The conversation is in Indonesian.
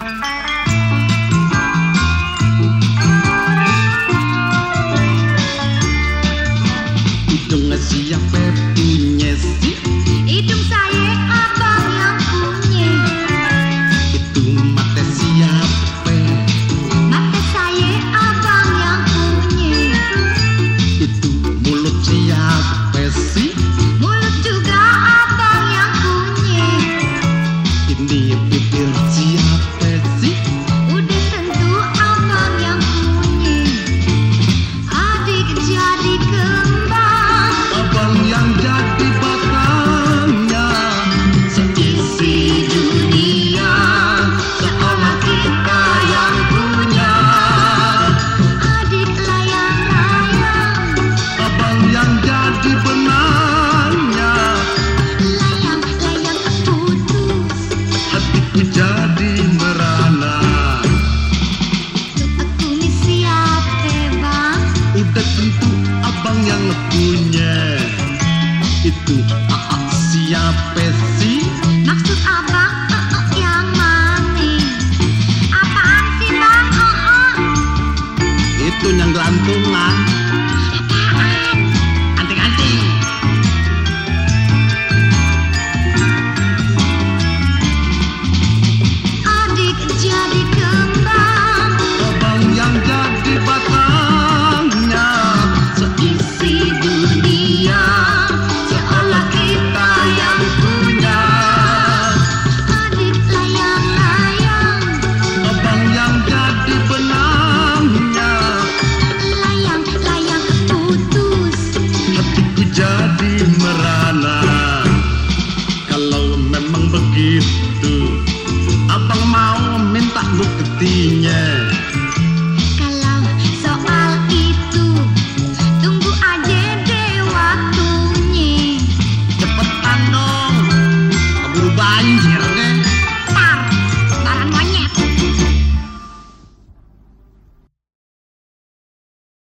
Don't let see your baby. ada tentu abang yang punya. Itu ah, ah, siapa sih? Maksud abang ah ah yang mami. Apaan sih bang? Oh, oh. itu yang gelantungan. Angie.